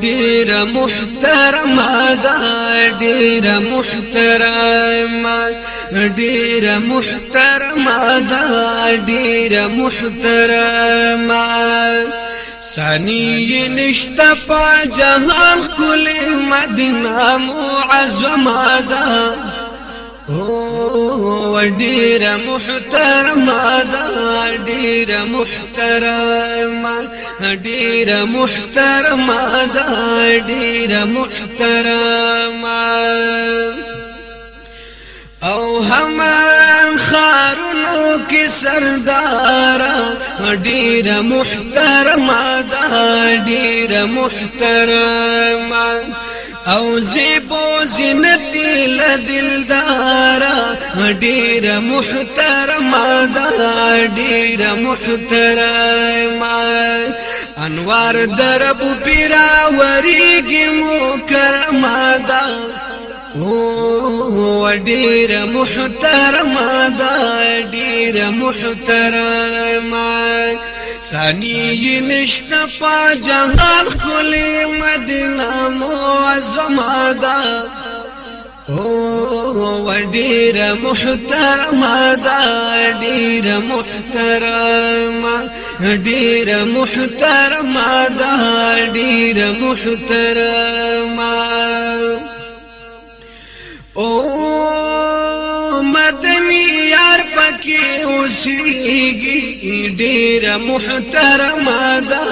ډیر محترم دا ډیر محترم ډیر محترم دا ډیر محترم سانی نشتا پا جهان کل مدینه معظم دا۔ ډیر محترم دا ډیر محترم ډیر محترم دا ډیر محترم. او هم خارونو کې سردار ډیر محترم دا ډیر محترم أو زیبو زینت لدلدارا ډیر محترم دا ډیر محترم أنوار درب پیرا وریږي مکرم دا أو ډیر محترم دا ډیر محترم ثانی نشتا پا جهان کلی مدینہ معظم دا أو ډیر محترم دا ډیر محترم ډیر محترم دا ډیر محترم أو پکې اوسېږي ډېر محترم دا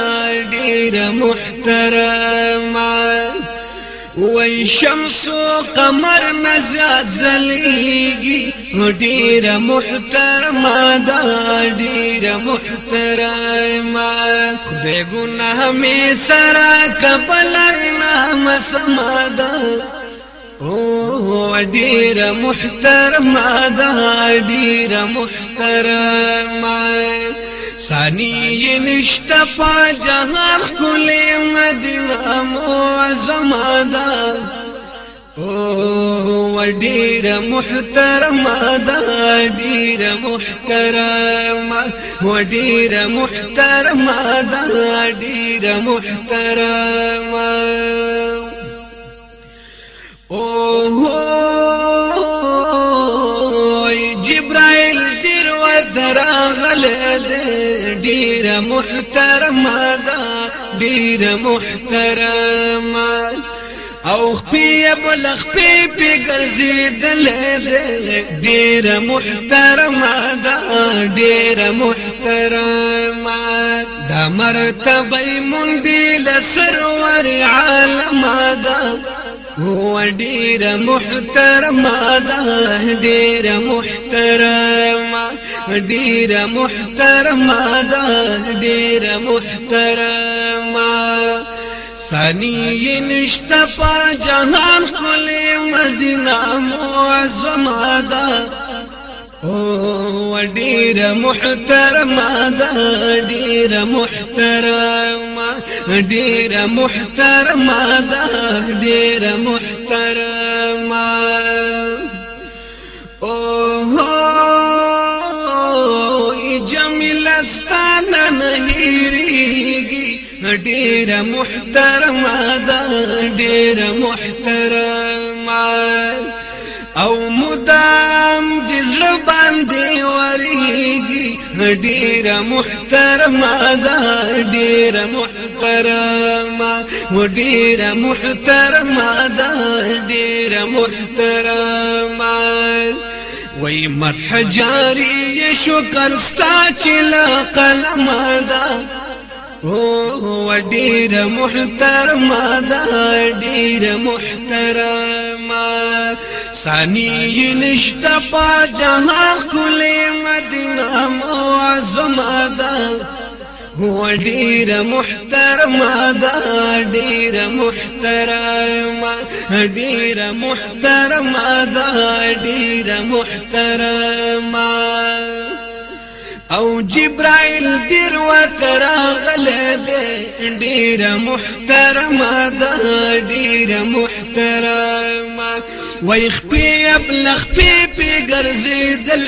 ډېر محترم وای شمس او قمر نزاد زلیږي ډېر محترم دا ډېر محترم خدای ګناه می سره نه مسمدا او ډیر محترم دا ډیر محترم؟ ثانی نشتا پا جهان کل مدینه معظم دا أو ډیر محترم دا ډیر محترم؟ و ډیر محترم دا ډیر محترم؟ اوه جبرائیل دیر و دراغل ډیر محترم دا ډیر محترم او خپي بل خپي په ګرځیدل ډیر محترم دا ډیر محترم دا مرتبه مونږ لسرور عالم دا هو ډیر محترم دا ډیر محترم ډیر محترم دا ډیر محترم ثانی نشتا پا جهان کل مدینہ معظم دا أو ډیر محترم دا ډیر محترم ډیر محترم دا ډیر محترم. او جمیل استانا نهیریږي ډیر محترم دا ډیر محترم. او مدام د زړه باندې وريږي ډیر محترم دا ډیر محترم ډیر محترم دا ډیر محترم. وای مدح جاری شکر ستا چې قلم. دا أو ډیر محترم دا ډیر محترم. ثانی نشتا پا جهان کل مدینہ معظم دا هو ډیر محترم دا ډیر محترم ډیر محترم دا ډیر محترم. أو جبرائیل دیر و تراغل ډیر محترم دا ډیر محترم. ويخ بي قرزي دل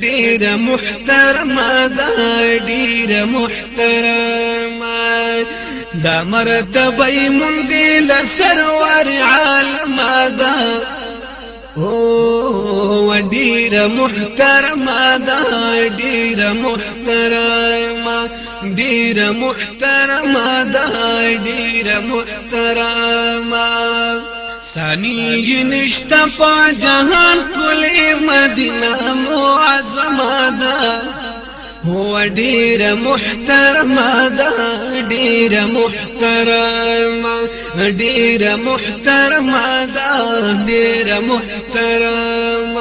دير محترم دا دير محترم دا مرتبه مندي لسرور عالم دا أو ډیر محترم دا ډیر محترم محترم دا محترم ثانی نشتا پا جهان کلی مدینه معظمه ده. هو ډیر محترم ده ډیر محترم ډیر محترم ده ډیر محترم